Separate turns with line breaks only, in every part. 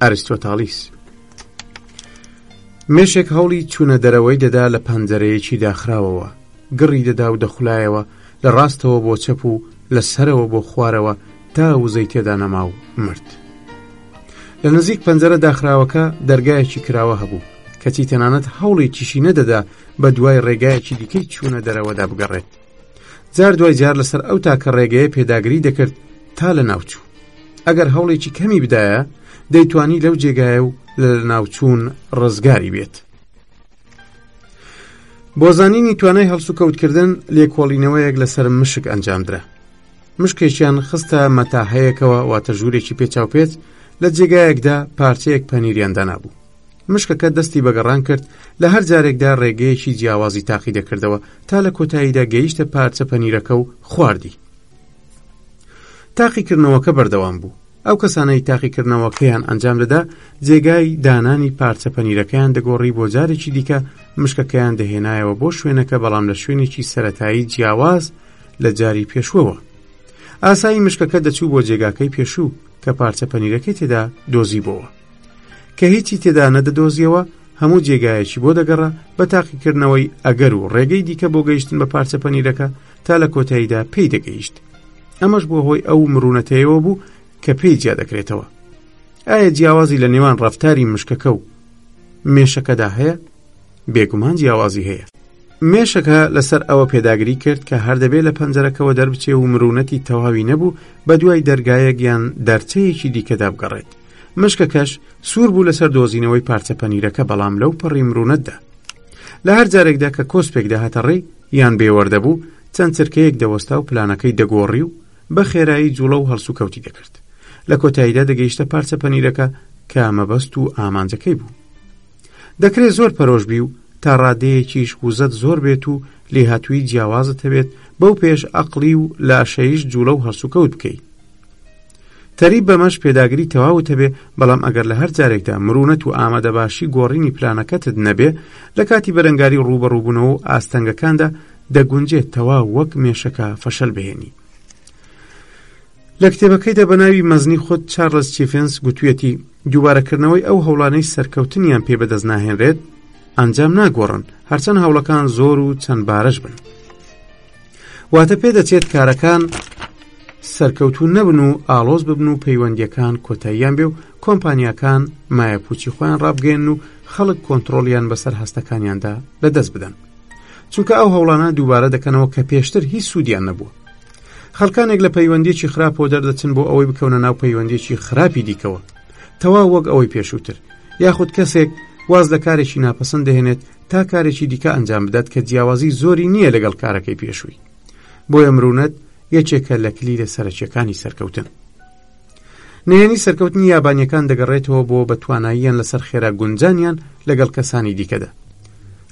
ئەرستۆتاڵیس مێشێک هەوڵی چوونە دەرەوەی دەدا لە پەنجەرەیەکی داخراوەوە گڕی دەدا و دەخلایەوە لە ڕاستەوە بۆ چەپ و لە سەرەوە بۆ خوارەوە تا وزەی تێدا نەما و مرد لە نزیک پەنجەرە داخراوەکە دەرگایەکی کراوە هەبوو کەچی تەنانەت هەوڵێکیشی نەدەدا بە دوای ڕێگایەکی دیکەی چوونە دەرەوەدا بگەڕێت جار دوای جار لەسەر ئەو تاکە ڕێگەیە پێداگری دەکرد تا لە ناوچوو ئەگەر هەوڵێکی کەمی بدایە دەیتوانی لەو جێگایە و لە ناوچوون ڕزگاری بێت بۆ زانینی توانای هەڵسوکەوتکردن لێکۆڵینەوەیەک لەسەر مشک ئەنجامدرا مشکێکیان خستە مەتاهەیەکەوە واتە ژوورێکی پێچاوپێچ لە جێگایەکدا پارچەیەک پەنیریان دانابوو مشکەکە دەستی بە گەڕان کرد، لە هەر جارێکدا ڕێگەیەکی جیاوازی تاقی دەکردەوە تا لە کۆتاییدا گەیشتە پارچە پەنیرەکە و خواردی. تاقیکردنەوەکە بەردەوام بوو. ئەو کەسانەی تاقیکردنەوەکەیان ئەنجام دەدا جێگای دانانی پارچە پەنیرەکەیان دەگۆڕی بۆ جارێکی دیکە مشکەکەیان دەهێنایەوە بۆ شوێنەکە بەڵام لە شوێنێکی سەتایی جیاواز لە جاری پێشوەوە. ئاسایی مشکەکە دەچوو بۆ جێگاکەی پێشوو کە پارچە پەنیرەکەی تێدا دۆزی بۆوە. کە هیچی تێدا نەدەدۆزیەوە هەموو جێگایەکی بۆ دەگەڕا بە تاقیکردنەوەی ئەگەر و ڕێگەی دیکە بۆ گەیشتن بە پارچە پەنیرەکە تا لە کۆتاییدا پێی دەگەیشت ئەمەش بۆ هۆی ئەو مرونەتەیەوە بوو کە پێی جیا دەکرێتەوە ئایا جیاوازی لە نێوان ڕفتاری مشکەکە و مێشەکەدا هەیە بێگومان جیاوازی هەیە مێشەکە لەسەر ئەوە پێداگری کرد کە هەردەبێ لە پەنجەرەکەەوە دەربچێ و مرونەتی تەواوی نەبوو بە دوای دەرگایەک یان دەرچەیەکی دیکەدا بگەڕێت مشکەکەش سوور بوو لەسەر دۆزینەوەی پارچە پەنیرەکە بەڵام لەو پەڕی مرونەتدا لە هەر جارێکدا کە کۆسپێک دەهاتە ڕێی یان بێوەردەبوو چەند چرکەیەک دەوەستا و پلانەکەی دەگۆڕی و بە خێرایی جوڵە و هەڵسو کەوتی دەکرد لە کۆتاییدا دەگەیشتە پارچە پەنیرەکە کە مەبەست و ئامانجەکەی بوو دەکرێت زۆر پەرۆشبی و تا ڕادەیەکیش وزەت زۆر بێت و لێهاتووی جیاوازت هەبێت بەو پێش ئەقلی و لاشەیش جوڵە و هەڵسوکەوت بکەیت تەریب بەمەش پێداگری تەواوت هەبێ بەڵام ئەگەر لە هەر جارێکدا مرونەت و ئامادە باشی گۆڕینی پلانەکەتت نەبێ لە کاتی بەرەنگاری ڕووبەڕووبوونەوە و ئاستەنگەکاندا دەگونجێت تەوا وەک مێشەکە فەشەل بهێنی لە کتێبەکەیدا بە ناوی مەزنی خۆت چارلز چیفنس گوتویەتی دووبارەکردنەوەی ئەو هەوڵانەی سەرکەوتنیان پێ بەدەست ناهێنرێت ئەنجام ناگۆڕن هەرچەند هەوڵەکان زۆر و چەند بارەش بن واتە پێدەچێت کارەکان سەرکەوتو نەبن و ئالۆز ببن و پەیوەندیەکان کۆتاییان بێ و کۆمپانیاکان مایە پوچی خۆیان ڕابگەن و خەڵک کۆنتترۆلیان بەسەر هەستەکانیاندا لە دەست بدەن چونکە ئەو هەوڵانە دووبارە دەکەنەوە کە پێشتر هیچ سوودیان نەبووە خەڵکانێک لە پەیوەندیی خراپەوە دەردەچن بۆ ئەوەی بکەونە ناو پەیوەندیی خراپی دیکەوە تەوا وەک ئەوەی پێشووتر یاخود کەسێک واز لە کارێکی ناپەسەند دەهێنێت تا کارێکی دیکە ئەنجام بدات کە جیاوازی زۆری نییە لەگەڵ کارەکەی پێشووی بۆیە مرونەت یەکێکە لە کلیلە سەرەکیەکانی سەرکەوتن نهێنی سەرکەوتنی یابانیەکان دەگەڕێتەوە بۆ بە تواناییان لەسەر خێرا گونجانیان لەگەڵ کەسانی دیکەدا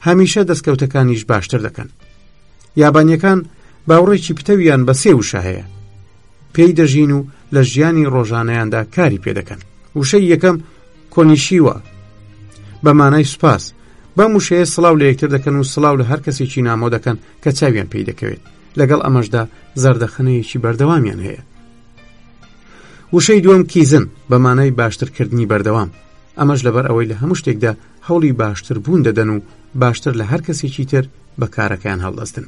هەمیشە دەستکەوتەکانیش باشتر دەکەن یابانیەکان باوڕێکی پتەویان بە سێ وشە هەیە پێی دەژین و لە ژیانی ڕۆژانەیاندا کاری پێدەکەن وشەی یەکەم کۆنیشیوە بە مانای سوپاس بەم وشەیە سلااو لە یەکتر دەکەن و سلااو لە هەر کەسێکی نامۆ دەکەن کە چاویان پێی دەکەوێت لەگەڵ ئەمەشدا زەردەخەنەیەکی بەردەوامیان هەیە وشەی دووەم کیزن بە مانای باشترکردنی بەردەوام ئەمەش لەبەر ئەوەی لە هەموو شتێکدا هەوڵی باشتر بوون دەدەن و باشتر لە هەر کەسێکی تر بە کارەکەیان هەڵدەستن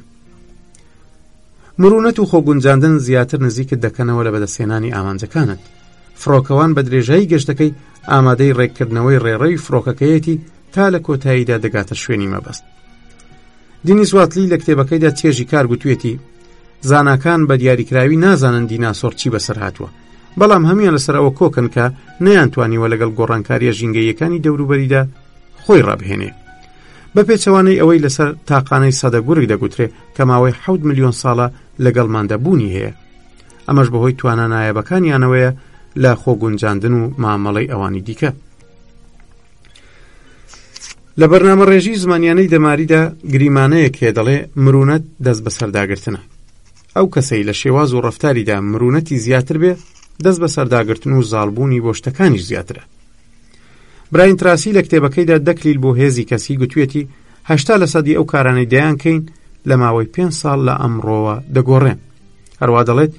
مرونەت و خۆگونجاندن زیاتر نزیکت دەکەنەوە لە بەدەستهێنانی ئامانجەکانت فڕۆکەوان بە درێژایی گەشتەکەی ئامادەی ڕێککردنەوەی ڕێڕەوی فڕۆکەکەیەتی تا لە کۆتاییدا دەگاتە شوێنی مەبەست دینیس واتلی لە کتێبەکەیدا چێژی کار گوتوێتی زاناکان بە دیاریکراوی نازانن دیناسۆر چی بەسەر هاتووە بەڵام هەموان لەسەر ئەوە کۆکن کە نەیانتوانیوە لەگەڵ گۆڕانکاریە ژینگەیەکانی دەوروبەریدا خۆی ڕابهێنێ بە پێچەوانەی ئەوەی لەسەر تاقانەی سەدە گورگ دەگوترێ کە ماوەی حەوت ملیۆن ساڵە لەگەڵماندا بوونی هەیە ئەمەش بەهۆی توانە نایەبەکانیانەوەیە لە خۆگونجاندن و مامەڵەی ئەوانی دیکە لە بەرنامە ڕێژی زمانیانەی دەماریدا گریمانەیەک هەیە دەڵێ مرونەت دەست بەسەرداگرتنە ئەو کەسەی لە شێواز و ڕفتاریدا مرونەتی زیاتر بێ دەست بەسەرداگرتن و زالبوونی بۆ شتەکانی زیاترە براین تراسی لە کتێبەکەیدا دەکلیل بۆ هێزی کەسی گوتوێتی هەشتا لە سەدی ئەو کارانەی دەیانکەین لە ماوەی پێنج ساڵ لە ئەمڕۆوە دەگۆڕێن هەروە دەڵێت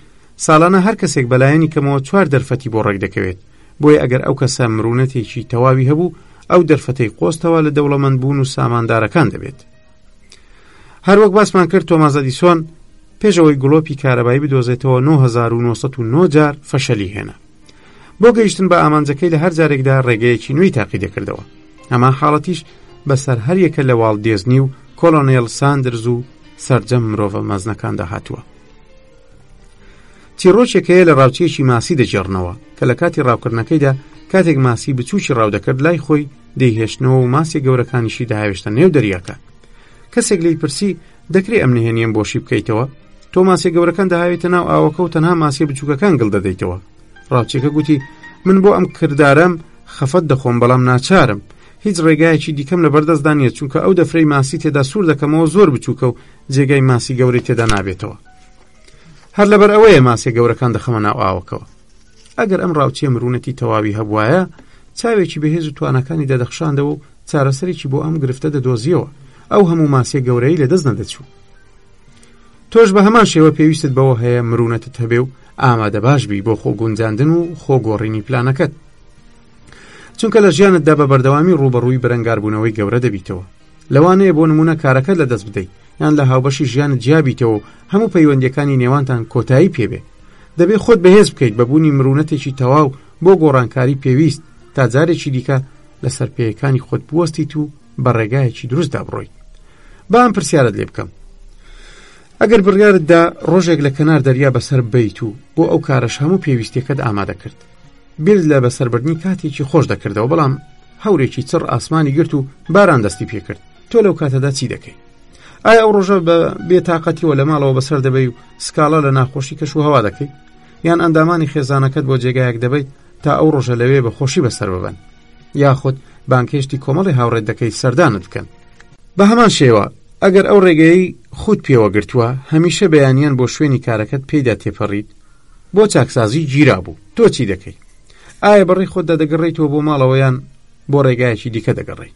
ساڵانە هەر کەسێک بەلایەنی کەمەوە چوار دەرفەتی بۆ ڕێک دەکەوێت بۆیە ئەگەر ئەو کەسە مرونەتێکی تەواوی هەبوو ئەو دەرفەتەی قۆستەوە لە دەوڵەمەند بوون و ساماندارەکان دەبێت هەروەک باسمان کرد تۆمازەدیسۆن پێشەوەی گڵۆپی کارەبایی بدۆزێتەوە 1990 جار فەشەلی هێنا بۆ گەیشتن بە ئامانجەکەی لە هەر جارێکدا ڕێگەیەکی نوێی تاقیدەکردەوە ئەما حاڵەتیش بەسەر هەریەکە لە واڵ دێزنی و کۆلۆنێل ساندرز و سرجەم مرۆڤە مەزنەکاندا هاتووە چیڕۆچێکەیە لە ڕاوچێکی ماسی دەجێڕنەوە کە لە کاتی ڕاوکردنەکەیدا کاتێک ماسی بچوکی ڕاو دەکرد لای خۆی دەیهێشتنەوە و ماسی گەورەکانیشی داهێشتە نێو دەریاکە کەسێک لی پرسی دەکرێ ئەم نهێنیم بۆشی بکەیتەوە تۆ ماسیە گەورەکان داوێتە ناو ئاوەکە و تەنها ماسیە بچووکەکان گڵ دەدەیتەوە ڕاوچەکە گوتی من بۆ ئەم کردارەم خەفەت دەخۆم بەڵام ناچارم هیچ ڕێگایەکی دیکەم لە بەردەستدا نیە چونکە ئەو دەفرەی ماسی تێدا سوور دەکەمەوە زۆر بچووکە و جێگای ماسی گەورەی تێدا نابێتەوە هەر لەبەر ئەوەیە ماسیە گەورەکان دەخەمە ناو ئاوەکەوە ئەگەر ئەم ڕاوچێ مرونەتی تەواوی هەبواە چاوێکی بەهێز و توانەکانی دەدەخشاندەوە و چارەسەرێکی بۆ ئەم گرفتە دەدۆزیەوە ئەو هەموو ماسیە گەورەی لەدەست نەدەچوو تۆش بە هەمان شێوە پێویستت بەوە هەیە مرونەتت هەبێ و ئامادە باش بی بۆ خۆ گونجاندن و خۆ گۆڕینی پلانەکەت چونکە لە ژیانتدا بە بەردەوامی ڕوبەڕووی بەرەنگاربوونەوەی گەورە دەبیتەوە لەوانەیە بۆ نمونە کارەکەت لە دەست بدەیت یان لە هاوبەشی ژیان جیابیتەوە و هەموو پەیوەندەکانی نێوانتان کۆتایی پێبێ دەبێ خۆت بەهێز بکەیت بە بوونی مرونەتێکی تەواو بۆ گۆڕانکاری پێویست تا جارێکی دیکە لەسەر پێیەکانی خۆت بوەستیت و بە ڕێگایەکی دروستدا بڕۆیت با ئەم پرسیارت لێ بکەم ئەگەر بڕیارتدا ڕۆژێک لە کەنار دەریا بەسەر بیت و بۆ ئەو کارەش هەموو پێویستیەکەت ئامادە کرد بیر لە بەسەربردنی کاتێکی خۆش دەکردەوە بەڵام هەورێکی چڕ ئاسمانی گرت و باران دەستی پێکرد تۆ لەو کاتەدا چی دەکەیت ئایا ئەو ڕۆژە بە بێتاقەتیەوە لە ماڵەوە بەسەر دەبەی و سکاڵا لە ناخۆشی کەش و هەوا دەکەیت یان ئەندامانی خێزانەکەت بۆ جێگایەک دەبیت تا ئەو ڕۆژە لەوێ بە خۆشی بەسەر ببەن یاخود بانکێشتی کۆمەڵی هاوڕێت دەکەی سەردانت بکەن بە هەمان شێوە ئەگەر ئەو ڕێگەی خود پێوە گرتووە هەمیشە بەیانیان بۆ شوێنی کارەکەت پێیدا تێپەڕیت بۆ چاکسازی گیرا بوو تۆ چی دەکەی ئایا بەڕی خۆتدا دەگەڕیتەوە بۆ ماڵەوەیان بۆ ڕێگایەکی دیکە دەگەڕی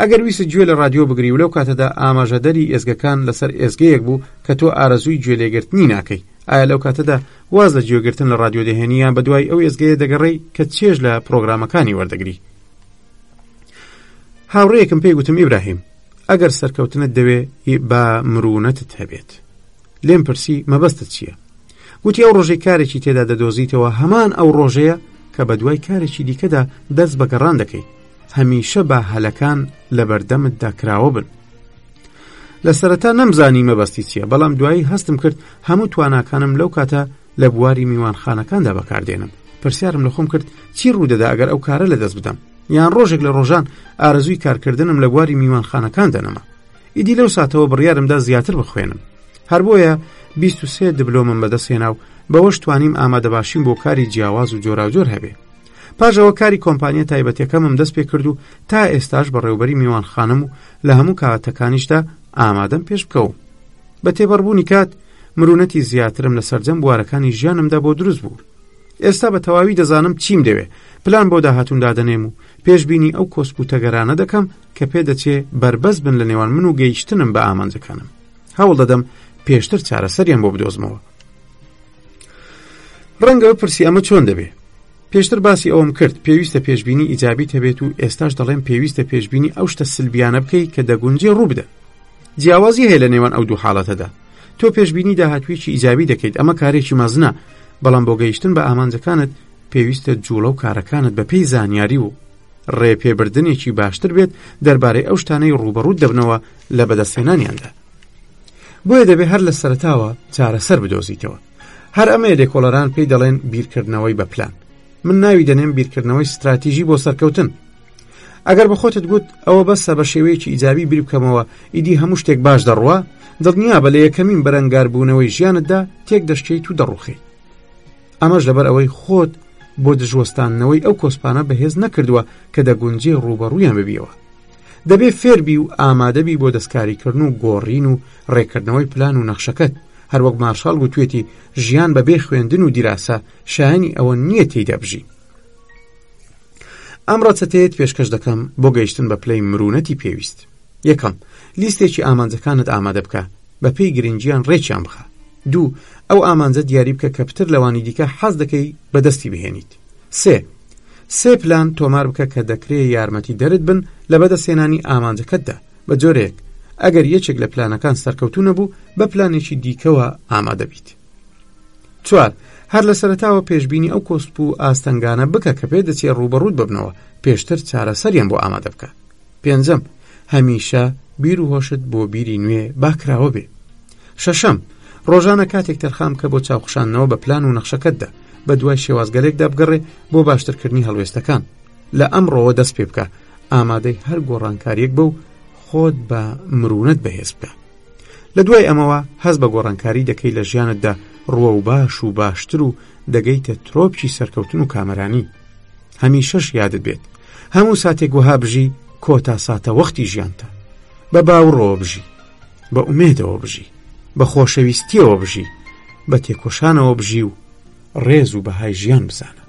ئەگەر ویست گوێ لە رادیۆ بگری و لەو کاتەدا ئاماژەدەری ئێزگەکان لەسەر ئێزگەیەک بوو کە تۆ ئارەزووی گوێلێگرتنی ناکەی ئایا لەو کاتەدا واز لە گوێگرتن لە ڕادیۆ دەهێنی یان بە دوای ئەو ئێزگەیە دەگەڕێی کە چێژ لە پرۆگرامەکانی وەردەگری هاوڕێیەکم پێی گوتم ئیبراهیم ئەگەر سەرکەوتنت دەوێ با مرونەتت هەبێت لێم پرسی مەبەستت چییە گوتی ئەو ڕۆژەی کارێکی تێدا دەدۆزیتەوە هەمان ئەو ڕۆژەیە کە بە دوای کارێکی دیکەدا دەست بە گەڕان دەکەیت هەمیشە بە هەلەکان لە بەردەمتدا کراوە بن لە سەرەتا نەمزانی مەبەستی چییە بەڵام دوایی هەستم کرد هەموو تواناکانم لەو کاتە لە بواری میوانخانەکاندا بەکاردێنم پرسیارم لە خۆم کرد چی ڕوودەدا ئەگەر ئەو کارە لە دەست بدەم یان ڕۆژێک لە ڕۆژان ئارزوی کارکردنم لە بواری میوانخانەکان دەنەما ئیدی لەو ساتەوە بڕیارمدا زیاتر بخوێنم هەر بۆیە 23 دبلۆمم بەدەستێنا و بەوەش توانیم ئامادەباشیم بۆ کاری جیاواز و جۆراوجۆر هەبێ پاش ئەوە کاری کۆمپانیە تایبەتەکەمم دەست پێ کرد و تا ئێستاش بە ڕێوبەری میوان خانم و لە هەموو کاتەکانیشدا ئامادەم پێش بکەوم بە تێبەڕبوونی کات مرونەتی زیاترم لە سەررجەم بوارەکانی ژیانمدا بۆ دروست بوو ئێستا بە تەواوی دەزانم چیم دەوێ پلان بۆ داهاتون دادەنێم و پێشببینی ئەو کۆسپ و تەگەرانە دەکەم کە پێ دەچێ بربەست بن لە نێوان من و گەیشتنم بە ئامانجەکانم هەوڵ دەدەم پێشتر چارەسەریان بۆ بدۆزمەوە ڕەنگە بپرسی ئەمە چۆن دەبێ پێشتر باسی ئەوم کرد پێویستە پێشببینی ئیجابی هەبێت و ئێستاش دەڵێن پێویستە پێشببینی ئەو شتە سلبیانە بکەیت کە دەگونجێ ڕووبدە جیاوازی هەیە لە نێوان ئەو دوو حاڵەتەدا تۆ پێشببینی داهاتویکی ئیجابی دەکەیت ئەمە کارێکی مەزنە بەڵام بۆ گەیشتن بە ئامانجەکانت پێویستە جوڵە و کارەکانت بە پێی زانیاری و ڕێپێبردنێکی باشتر بێت دەربارەی ئەو شتانەی ڕوبەڕوو دەبنەوە لە بەدەستێنانیاندا بۆیە دەبێ هەر لە سەرتاوە چارەسەر بدۆزیتەوە هەر ئەمەیە لێکۆڵەران پێی دەڵێن بیرکردنەوەی بە پلان من ناوی دەنێم بیرکردنەوەی ستراتیژی بۆ سەرکەوتن ئەگەر بەخۆتت گوت ئەوە بەسە بە شێوەیەکی ئیجابی بیر بکەمەوە ئیدی هەموو شتێک باش دەڕوە دڵنیا بە لە یەکەمین بەرەنگاربوونەوەی ژیانتدا تێک دەشتیت و دەڕوخیت ئەمەش لەبەر ئەوەی خۆت بۆ دژوەستانەوەی ئەو کۆسپانە بەهێز نەکردووە کە دەگونجێ ڕوبەڕوویان ببیەوە دەبێ فێربی و ئامادەبی بۆ دەستکاریکردن و گۆڕین و ڕێکردنەوەی پلان و نەخشەکەت هەروەک مارشال گوتوێتی ژیان بە بێ خوێندن و دیراسە شایانی ئەوە نییە تێیدا بژی ئەم ڕەچەتەیەت پێشکەش دەکەم بۆ گەیشتن بە پلەی مرونەتی پێویست یەکەم لیستێکی ئامانجەکانت ئامادە بکە بە پێی گرنگیان ڕێکیان بخە دوو ئەو ئامانجە دیاری بکە کە پتر لەوانی دیکە حەز دەکەی بەدەستی بهێنیت سێ سێ پلان تۆمار بکە کە دەکرێ یارمەتی دەرت بن لە بەدەستێنانی ئامانجەکەتدا بە جۆرێک ئەگەر یەکێک لە پلانەکان سەرکەوتو نەبوو بە پلانێکی دیکەوە ئامادەبیت چوار هەر لە سەرتاوە پێشببینی ئەو کۆسپ و ئاستەنگانە بکە کە پێ دەچێ ڕوبەڕوت ببنەوە پێشتر چارەسەریان بۆ ئامادە بکە پێنجەم، هەمیشە بیر و هۆشت بۆ بیری نوێ باکراوە بێ. شەشەم، ڕۆژانە کاتێک تەرخان بکە بۆ چاوخشاندنەوە بە پلان و نەخشەکەتدا، بە دوای شێوازگەلێکدا بگەڕێ بۆ باشترکردنی هەڵوێستەکان. لە ئەمڕۆوە دەست پێ بکە، ئامادەی هەر گۆڕانکاریەک بە و خۆت بە مرونەت بەهێز بکە. لە دوای ئەمەوە هەست بە گۆڕانکاری دەکەی لە ژیانتدا ڕووە و باش و باشتر و دەگەیتە ترۆپکی سەرکەوتن و کامەرانی. هەمیشەش یادت بێت هەموو ساتێک وەها بژی کۆتا ساتە وەختی ژیانتە بە باوڕەوە بژی بە ئومێدەوە بژی بە خۆشەویستیەوە بژی بە تێکۆشانەوە بژی و ڕێز و بەهای ژیان بزانە